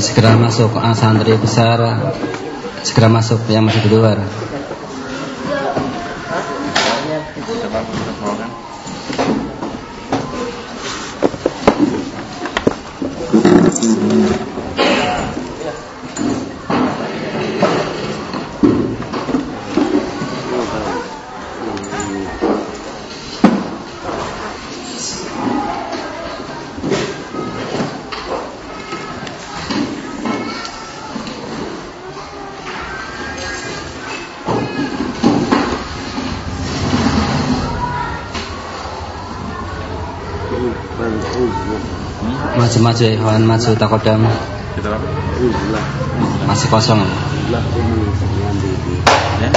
segera masuk ah, santri besar. Segera masuk yang masih di luar maju-maju ya kawan maju takodam. Masih kosong. Ya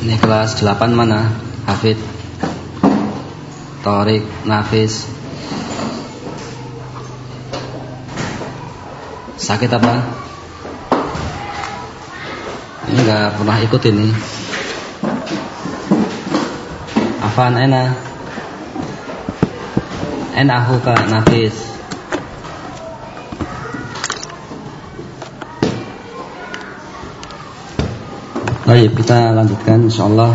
ini kelas 8 mana? Hafid. Torik Nafis. Sakit apa? Ini nggak pernah ikut ini Afan ena Ena huka nafis Baik, kita lanjutkan insyaallah.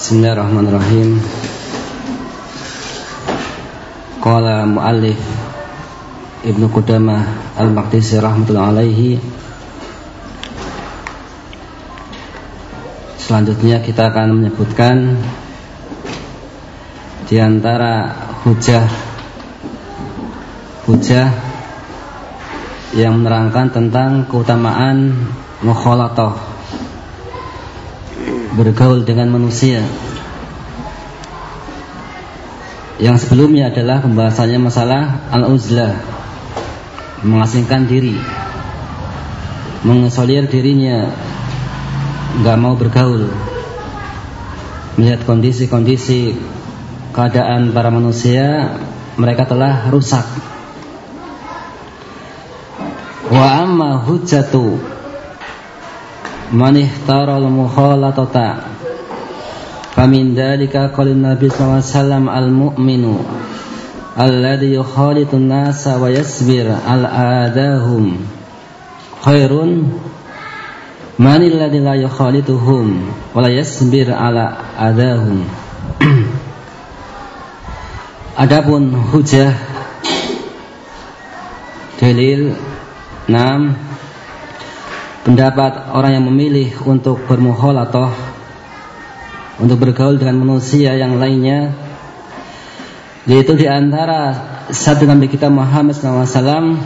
Bismillahirrahmanirrahim. Qala muallif Ibnu Qudamah Al-Maqdisi rahmatullahi alaihi Selanjutnya kita akan menyebutkan di antara hujah hujah yang menerangkan tentang keutamaan mukhalatoh bergaul dengan manusia. Yang sebelumnya adalah pembahasannya masalah al-uzlah mengasingkan diri mengisolir dirinya nggak mau bergaul. Melihat kondisi-kondisi keadaan para manusia mereka telah rusak. Wa amma hujjatu man ihtara al-mukhalatata famin dalika qala nabi sallallahu alaihi wasallam al-mu'minu alladhi yukhalitu an-nasa wa yasbir al-adahum khairun Man alladhi la yukhalituhum wa la yasbir ala adahum. Adapun hujah dalil 6 pendapat orang yang memilih untuk bermuhalatah untuk bergaul dengan manusia yang lainnya yaitu di antara satu Nabi kita Muhammad SAW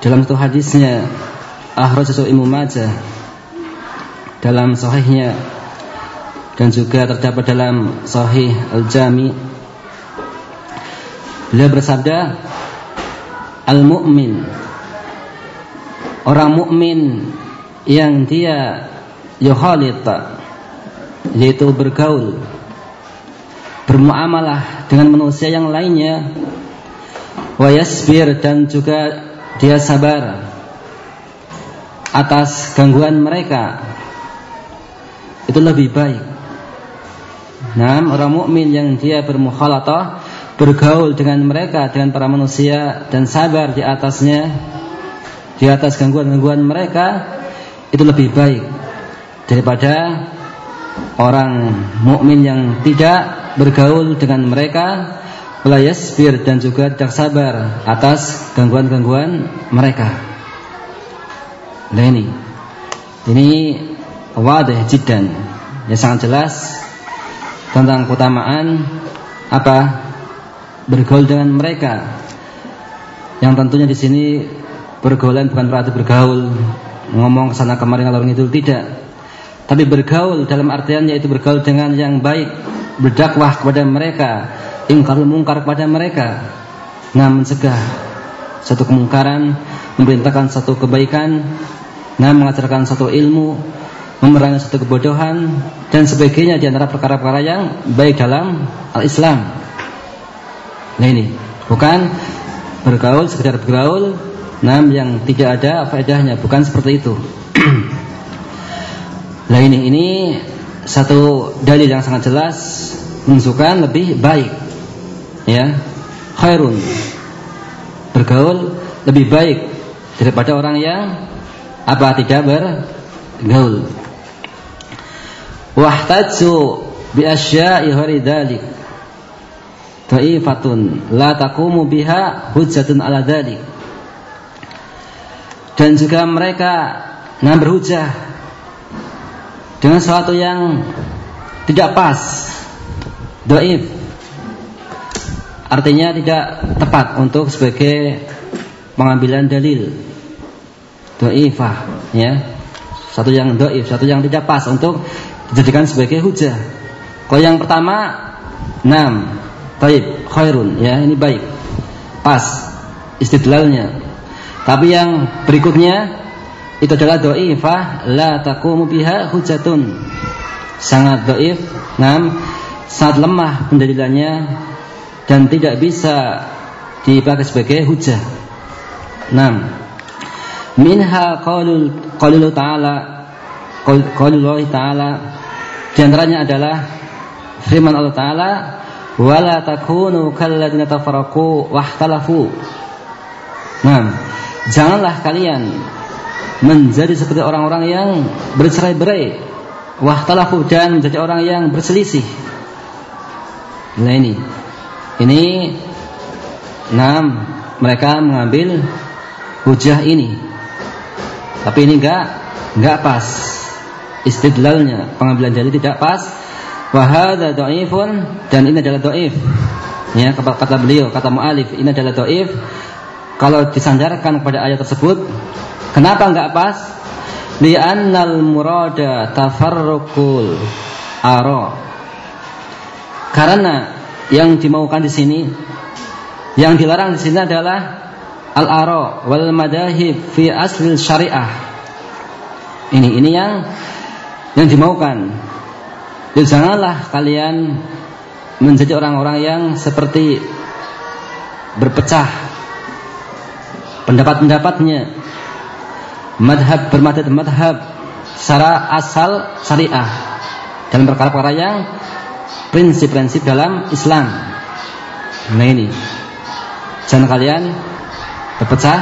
dalam satu hadisnya Ahrajahu Imam Majah dalam sahihnya dan juga terdapat dalam sahih Al-Jami. Beliau bersabda Al-mu'min orang mukmin yang dia yuhalita yaitu bergaul bermuamalah dengan manusia yang lainnya wa yasbir dan juga dia sabar atas gangguan mereka itu lebih baik. Nah, orang mukmin yang dia bermukhalatah, bergaul dengan mereka, dengan para manusia dan sabar di atasnya, di atas gangguan-gangguan mereka, itu lebih baik daripada orang mukmin yang tidak bergaul dengan mereka, belayasbir dan juga tidak sabar atas gangguan-gangguan mereka. Nah ini. Ini wadah jidan Ya sangat jelas Tentang keutamaan Apa? Bergaul dengan mereka. Yang tentunya di sini Bergaulan bukan berarti bergaul Ngomong ke sana kemarin kalau itu tidak. Tapi bergaul dalam artian yaitu bergaul dengan yang baik Berdakwah kepada mereka Ingkar mungkar kepada mereka. Nah mencegah Satu kemungkaran Memerintahkan satu kebaikan nah mengajarkan satu ilmu, memerangi satu kebodohan dan sebagainya di antara perkara-perkara yang baik dalam al-Islam. Nah ini. Bukan bergaul sekedar bergaul nam yang tidak ada faedahnya. Bukan seperti itu. Nah ini ini satu dalil yang sangat jelas menunjukkan lebih baik ya. Khairun. Bergaul lebih baik daripada orang yang apa tidak bergaul wahtaju bi asya'i ghairi dzalik dha'ifatun la taqumu biha hujjatun ala dzalik dan juga mereka nah berhujah dengan sesuatu yang tidak pas dhaif artinya tidak tepat untuk sebagai pengambilan dalil dhaifah ya satu yang dhaif satu yang tidak pas untuk dijadikan sebagai hujah. Kalau yang pertama, enam, baik, khairun, ya ini baik, pas, istidlalnya. Tapi yang berikutnya itu adalah doifah, la taqumu biha hujatun, sangat doif, enam, sangat lemah pendalilannya dan tidak bisa dipakai sebagai hujah. Enam, minha qaulul qaulul ta'ala qaulullah ta'ala di antaranya adalah firman Allah Taala, "Wala takunu kalladzina tafarraqu wahtalafu." Nah, janganlah kalian menjadi seperti orang-orang yang bercerai-berai, wahtalafu dan menjadi orang yang berselisih. Nah ini, ini enam mereka mengambil hujah ini, tapi ini enggak enggak pas. Istidlalnya pengambilan dalil tidak pas. Wa hadza dhaifun dan ini adalah dhaif ya kata beliau kata mualif ini adalah dhaif kalau disandarkan kepada ayat tersebut kenapa enggak pas? Li'annal murada tafarruqul ara. Karena yang dimaukan di sini yang dilarang di sini adalah al-ara wal madahib fi asli syariah ini ini yang yang dimaukan. Dan janganlah kalian menjadi orang-orang yang seperti berpecah pendapat-pendapatnya madhab bermadhab madhab secara asal syariah dalam perkara-perkara yang prinsip-prinsip dalam Islam. Nah ini, jangan kalian berpecah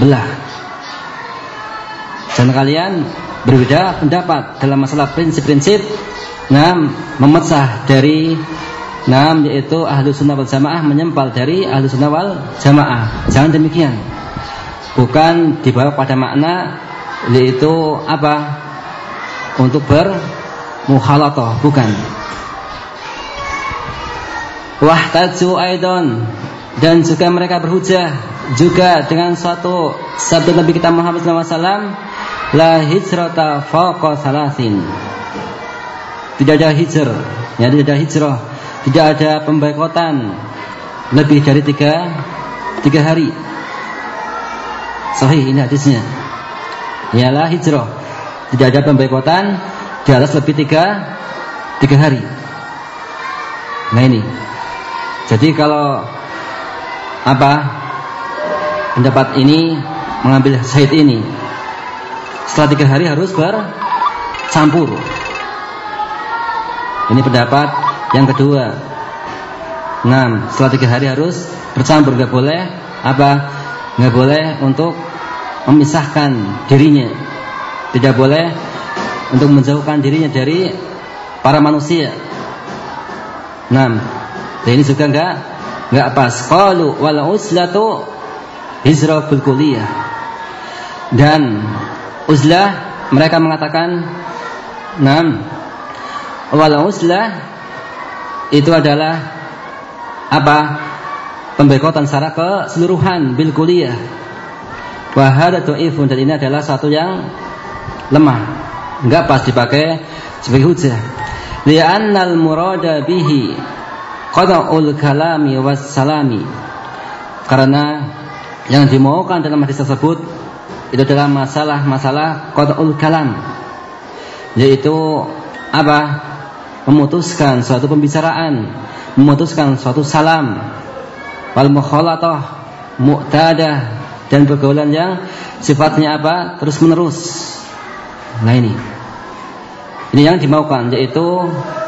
belah. Jangan kalian berbeda pendapat dalam masalah prinsip-prinsip nah memecah dari nah yaitu ahlu sunnah wal jamaah menyempal dari ahlu sunnah wal jamaah. Jangan demikian. Bukan dibawa pada makna yaitu apa? Untuk bermukhalatoh bukan. Wahtaju aidon dan juga mereka berhujah juga dengan suatu sabda Nabi kita Muhammad SAW la hijrata fawqa salasin. Tidak ada hijr, ya tidak ada hijrah, tidak ada pemboikotan lebih dari tiga tiga hari. Sahih ini hadisnya. Ialah hijrah. Tidak ada pemboikotan di atas lebih tiga tiga hari. Nah ini. Jadi kalau apa pendapat ini mengambil syahid ini setelah tiga hari harus bercampur. Ini pendapat yang kedua. Enam, setelah tiga hari harus bercampur, nggak boleh apa? Nggak boleh untuk memisahkan dirinya. Tidak boleh untuk menjauhkan dirinya dari para manusia. Enam, ini juga enggak enggak pas. Qalu wal uslatu hijrah kulliyah. Dan uzlah mereka mengatakan nam wal uzlah itu adalah apa? Pemboikotan secara keseluruhan bil kuliah. Hada dhaifun dan ini adalah satu yang lemah. Enggak pas dipakai sebagai hujah. Li'annal murada bihi qada'ul kalami was salami. Karena yang dimaukan dalam hadis tersebut itu adalah masalah-masalah qad'ul kalam yaitu apa? memutuskan suatu pembicaraan, memutuskan suatu salam wal mukhalatah mu'tadah dan pergaulan yang sifatnya apa? terus menerus. Nah ini. Ini yang dimaukan yaitu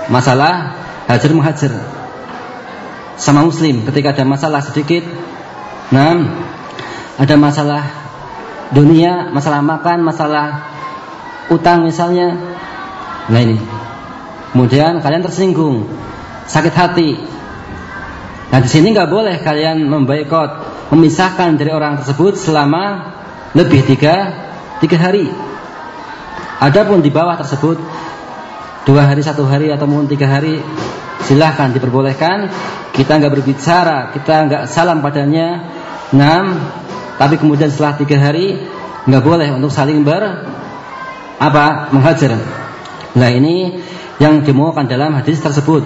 masalah hajar menghajar sama muslim ketika ada masalah sedikit nah ada masalah dunia masalah makan masalah utang misalnya. Nah ini. Kemudian kalian tersinggung sakit hati. Nah di sini nggak boleh kalian membaikot memisahkan dari orang tersebut selama lebih tiga tiga hari. Adapun di bawah tersebut dua hari satu hari atau mungkin tiga hari silahkan diperbolehkan. Kita nggak berbicara kita nggak salam padanya. Enam tapi kemudian setelah tiga hari nggak boleh untuk saling ber apa menghajar nah ini yang dimaukan dalam hadis tersebut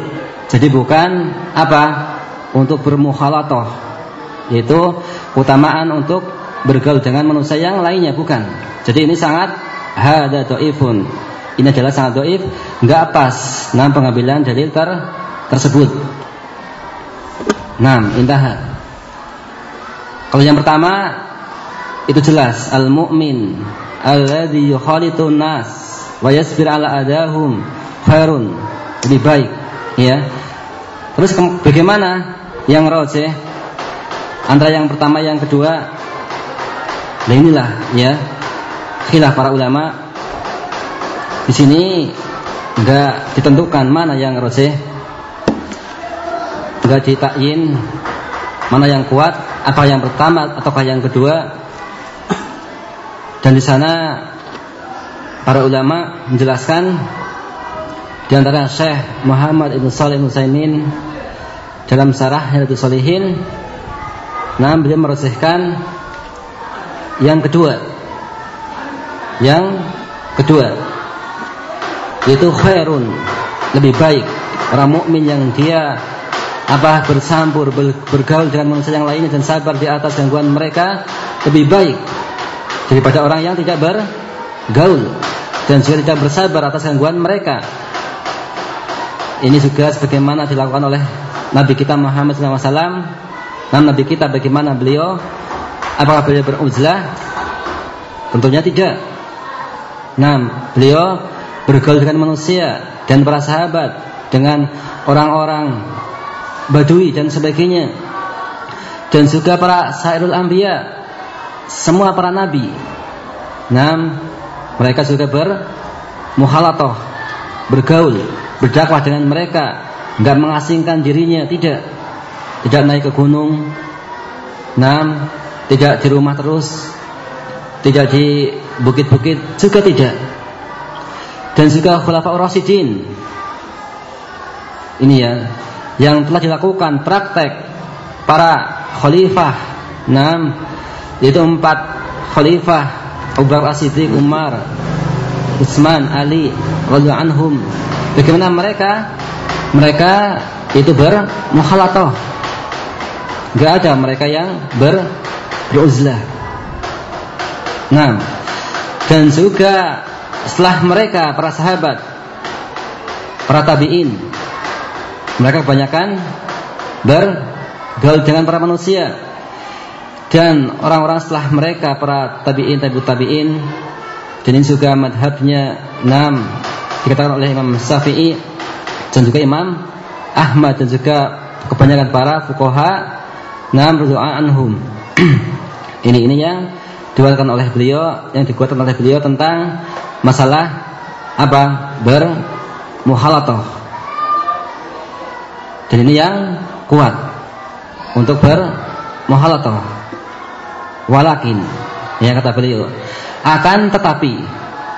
jadi bukan apa untuk bermukhalatoh yaitu utamaan untuk bergaul dengan manusia yang lainnya bukan jadi ini sangat hada doifun ini adalah sangat doif, nggak pas. Nah pengambilan dalil ter tersebut. Nah, indah. Kalau yang pertama itu jelas al-mu'min alladhi yukhalitun nas wa yasbir ala adahum khairun lebih baik ya. Terus bagaimana yang rojeh antara yang pertama yang kedua nah inilah ya khilaf para ulama. Di sini enggak ditentukan mana yang roseh, enggak ditakyin mana yang kuat, apa yang pertama ataukah yang kedua. Dan di sana para ulama menjelaskan di antara Syekh Muhammad Ibn Salih Musaimin dalam sarah Hilatul Salihin nah beliau merosehkan yang kedua yang kedua itu khairun lebih baik orang mukmin yang dia apa? Bersampur bergaul dengan manusia yang lainnya dan sabar di atas gangguan mereka lebih baik daripada orang yang tidak bergaul dan juga tidak bersabar atas gangguan mereka. Ini juga sebagaimana dilakukan oleh Nabi kita Muhammad SAW nah Nabi kita bagaimana beliau apakah beliau beruzlah? Tentunya tidak. Nah beliau bergaul dengan manusia dan para sahabat dengan orang-orang badui dan sebagainya. Dan juga para sairul anbiya semua para nabi. Nam mereka juga bermuhalatoh bergaul berdakwah dengan mereka. Nggak mengasingkan dirinya tidak. Tidak naik ke gunung. Nam tidak di rumah terus. Tidak di bukit-bukit juga tidak. Dan juga khulafa rasyidin. Ini ya yang telah dilakukan praktek para khalifah. Enam yaitu empat khalifah Abu Bakar As-Siddiq, Umar, Utsman, Ali radhiyallahu anhum. Bagaimana mereka? Mereka itu bermukhalatoh. Enggak ada mereka yang ber beruzlah. Nah, dan juga setelah mereka para sahabat para tabi'in mereka kebanyakan bergaul dengan para manusia. Dan orang-orang setelah mereka para tabi'in tabi'ut tabi'in dan ini juga madhabnya enam dikatakan oleh Imam Syafi'i dan juga Imam Ahmad dan juga kebanyakan para fukoha enam berdoa anhum. Ini ini yang diwakilkan oleh beliau yang dikuatkan oleh beliau tentang masalah apa? Bermuhalatoh dan ini yang kuat untuk bermuhalatoh walakin ya kata beliau akan tetapi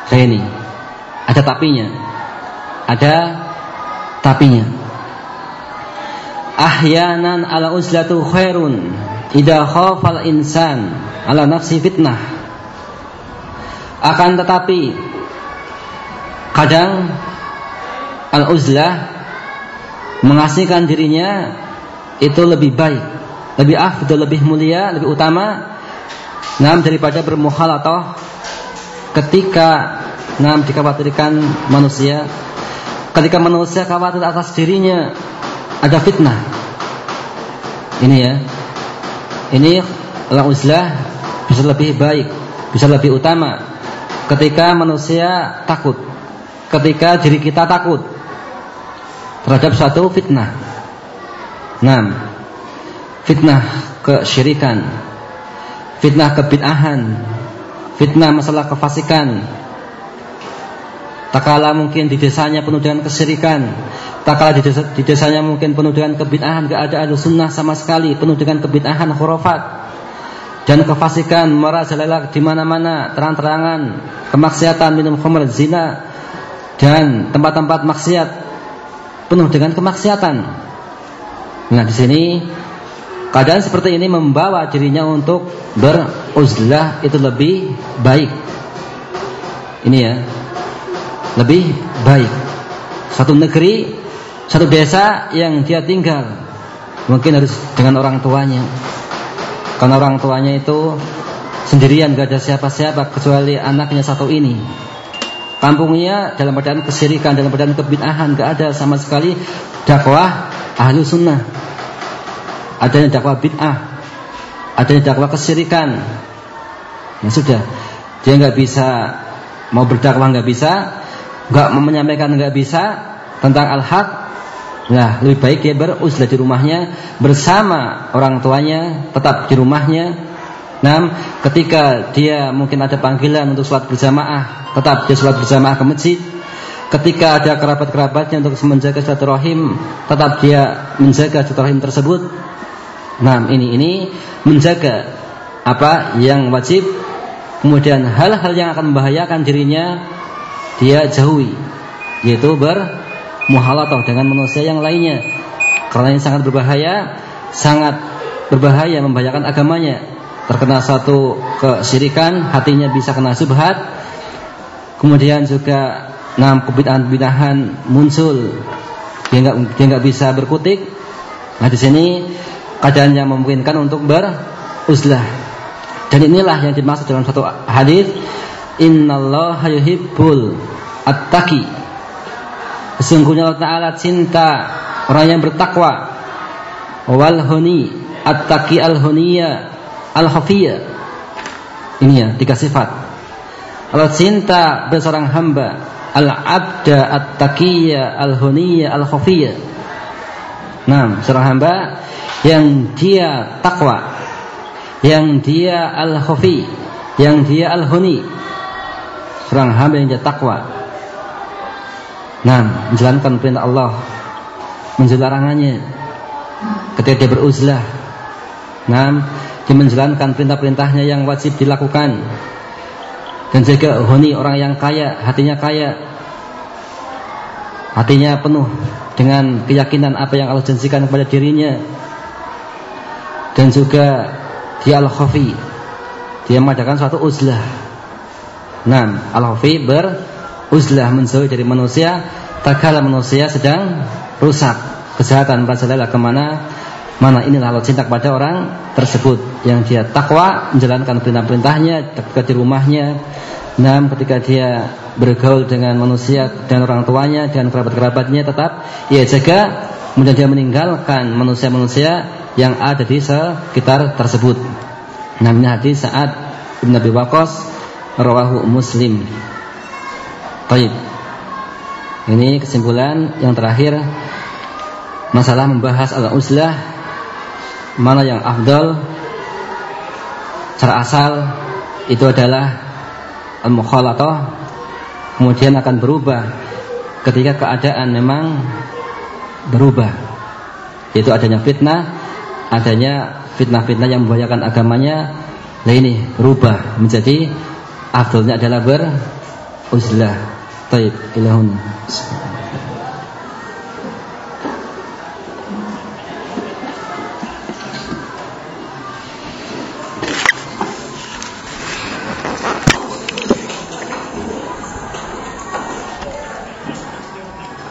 saya ini ada tapinya ada tapinya. Ahyanan ala uzlatu khairun idha khafal insan ala nafsi fitnah. Akan tetapi Kadang al-uzlah mengasihkan dirinya itu lebih baik, lebih afdal, lebih mulia, lebih utama. Nam daripada bermuhalatoh ketika nam dikhawatirkan manusia. Ketika manusia khawatir atas dirinya ada fitnah. Ini ya. Ini al-uzlah bisa lebih baik, bisa lebih utama. Ketika manusia takut, ketika diri kita takut terhadap suatu fitnah. Nah, fitnah kesyirikan, fitnah kebid'ahan, fitnah masalah kefasikan, Tak kala mungkin di desanya penuh dengan kesyirikan. Tak kala di, desa, di desanya mungkin penuh dengan kebid'ahan. Gak ada sunnah sama sekali Penuh dengan kebid'ahan khurafat. Dan kefasikan merajalela di mana-mana Terang-terangan. Kemaksiatan minum khamr zina. Dan tempat-tempat maksiat Penuh dengan kemaksiatan Nah di sini Keadaan seperti ini membawa dirinya untuk beruzlah itu lebih baik. Ini ya, lebih baik. Satu negeri, satu desa yang dia tinggal mungkin harus dengan orang tuanya. Karena orang tuanya itu sendirian gak ada siapa-siapa kecuali anaknya satu ini. Kampungnya dalam keadaan kesirikan, dalam keadaan kebid'ahan, gak ada sama sekali dakwah ahlu sunnah. Adanya dakwah bid'ah, adanya dakwah kesirikan. Ya sudah, dia nggak bisa mau berdakwah nggak bisa, nggak menyampaikan nggak bisa tentang al-haq, nah lebih baik dia beruzlah di rumahnya bersama orang tuanya, tetap di rumahnya. Nah, ketika dia mungkin ada panggilan untuk sholat berjamaah, tetap dia sholat berjamaah ke masjid. Ketika ada kerabat-kerabatnya untuk menjaga silaturahim, tetap dia menjaga silaturahim tersebut. Nah, ini ini menjaga apa yang wajib, kemudian hal-hal yang akan membahayakan dirinya dia jauhi yaitu bermuhalatah dengan manusia yang lainnya karena ini sangat berbahaya sangat berbahaya membahayakan agamanya terkena satu kesyirikan hatinya bisa kena subhat. Kemudian juga enam kebid'ahan-bid'ahan muncul. Dia nggak dia nggak bisa berkutik. Nah di sini keadaan yang memungkinkan untuk beruzlah. Dan inilah yang dimaksud dalam satu hadis innallaha yuhibbul attaqi. Sesungguhnya Allah taala cinta orang yang bertakwa. Wal huni attaqi al al khafiyya ini ya tiga sifat. Allah cinta seorang hamba al abda at-taqiyya al huniya al khafiyya nah seorang hamba yang dia takwa yang dia al khafi yang dia al huni seorang hamba yang dia takwa. Nah, menjalankan perintah Allah, menjauhi larangannya. Ketika dia beruzlah, nah, dia menjalankan perintah-perintahnya yang wajib dilakukan. Dan juga honi orang yang kaya, hatinya kaya, hatinya penuh dengan keyakinan apa yang Allah janjikan kepada dirinya. Dan juga dia al-khafi, dia mengadakan suatu uzlah. Nah, al-hafi beruzlah menjauh dari manusia. Tatkala manusia sedang rusak kesehatan merajalela ke mana mana inilah Allah cinta kepada orang tersebut yang dia takwa menjalankan perintah-perintahnya ketika di rumahnya nah ketika dia bergaul dengan manusia dan orang tuanya dan kerabat-kerabatnya tetap ia jaga kemudian dia meninggalkan manusia-manusia yang ada di sekitar tersebut namanya hadis saat Ibn Abi Waqqas rawahu Muslim. Baik. Ini kesimpulan yang terakhir masalah membahas al-uzlah mana yang afdal cara asal itu adalah al-mukhalatah kemudian akan berubah ketika keadaan memang berubah yaitu adanya fitnah adanya fitnah-fitnah yang membahayakan agamanya nah ini berubah menjadi afdalnya adalah beruzlah. Taib ilahun.